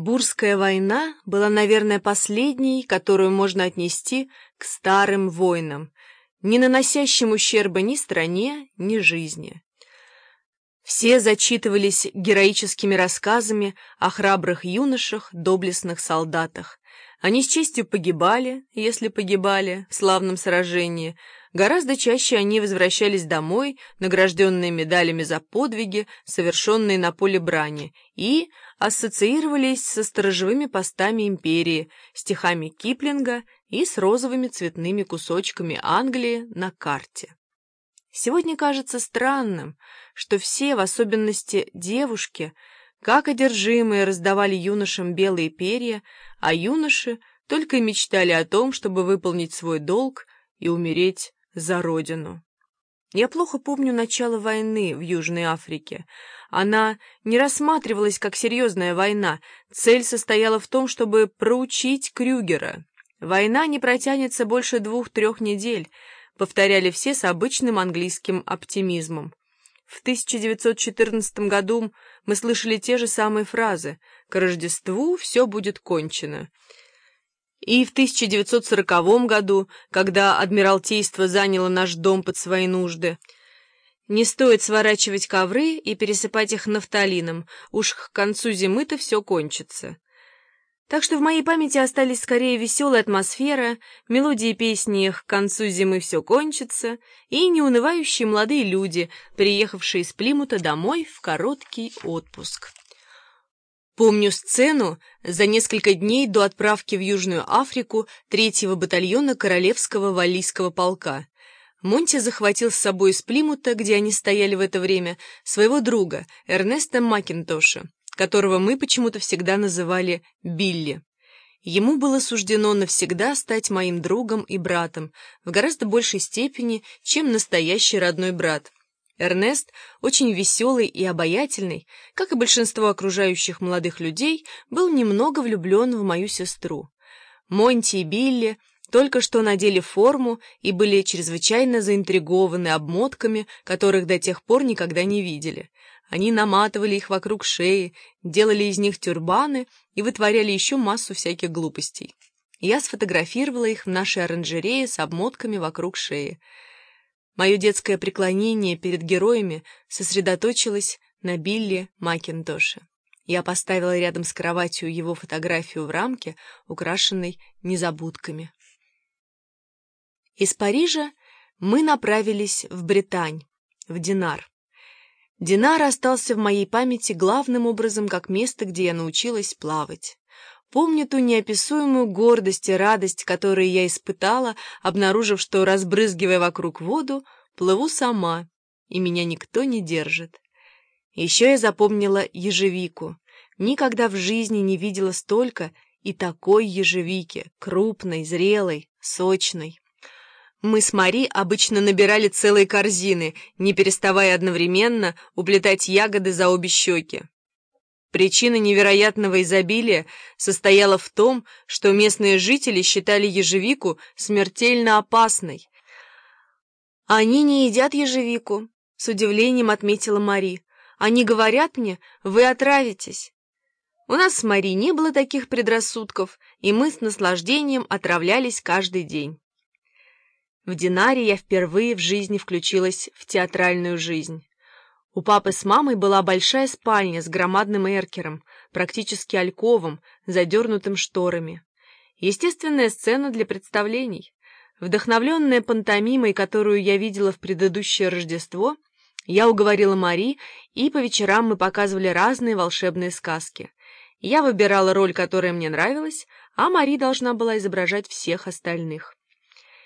Бурская война была, наверное, последней, которую можно отнести к старым войнам, не наносящим ущерба ни стране, ни жизни. Все зачитывались героическими рассказами о храбрых юношах, доблестных солдатах. Они с честью погибали, если погибали, в славном сражении, Гораздо чаще они возвращались домой, награжденные медалями за подвиги, совершенные на поле брани, и ассоциировались со сторожевыми постами империи, стихами Киплинга и с розовыми цветными кусочками Англии на карте. Сегодня кажется странным, что все, в особенности девушки, как одержимые раздавали юношам белые перья, а юноши только мечтали о том, чтобы выполнить свой долг и умереть за родину. Я плохо помню начало войны в Южной Африке. Она не рассматривалась как серьезная война. Цель состояла в том, чтобы проучить Крюгера. Война не протянется больше двух-трех недель, повторяли все с обычным английским оптимизмом. В 1914 году мы слышали те же самые фразы «К Рождеству все будет кончено». И в 1940 году, когда Адмиралтейство заняло наш дом под свои нужды. Не стоит сворачивать ковры и пересыпать их нафталином, уж к концу зимы-то все кончится. Так что в моей памяти остались скорее веселая атмосфера, мелодии песни «К концу зимы все кончится» и неунывающие молодые люди, приехавшие из Плимута домой в короткий отпуск. Помню сцену за несколько дней до отправки в Южную Африку третьего батальона Королевского валлийского полка. Монти захватил с собой из Плимута, где они стояли в это время, своего друга, Эрнеста Макинтоша, которого мы почему-то всегда называли Билли. Ему было суждено навсегда стать моим другом и братом, в гораздо большей степени, чем настоящий родной брат. Эрнест, очень веселый и обаятельный, как и большинство окружающих молодых людей, был немного влюблен в мою сестру. Монти и Билли только что надели форму и были чрезвычайно заинтригованы обмотками, которых до тех пор никогда не видели. Они наматывали их вокруг шеи, делали из них тюрбаны и вытворяли еще массу всяких глупостей. Я сфотографировала их в нашей оранжерее с обмотками вокруг шеи. Мое детское преклонение перед героями сосредоточилось на Билли Макинтоше. Я поставила рядом с кроватью его фотографию в рамке, украшенной незабудками. Из Парижа мы направились в Британь, в Динар. Динар остался в моей памяти главным образом как место, где я научилась плавать. Помню ту неописуемую гордость и радость, которые я испытала, обнаружив, что, разбрызгивая вокруг воду, плыву сама, и меня никто не держит. Еще я запомнила ежевику. Никогда в жизни не видела столько и такой ежевики, крупной, зрелой, сочной. Мы с Мари обычно набирали целые корзины, не переставая одновременно уплетать ягоды за обе щеки. Причина невероятного изобилия состояла в том, что местные жители считали ежевику смертельно опасной. «Они не едят ежевику», — с удивлением отметила Мари. «Они говорят мне, вы отравитесь». У нас с Мари не было таких предрассудков, и мы с наслаждением отравлялись каждый день. В Динаре я впервые в жизни включилась в театральную жизнь. У папы с мамой была большая спальня с громадным эркером, практически альковым, задернутым шторами. Естественная сцена для представлений. Вдохновленная пантомимой, которую я видела в предыдущее Рождество, я уговорила Мари, и по вечерам мы показывали разные волшебные сказки. Я выбирала роль, которая мне нравилась, а Мари должна была изображать всех остальных.